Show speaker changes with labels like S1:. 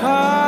S1: car.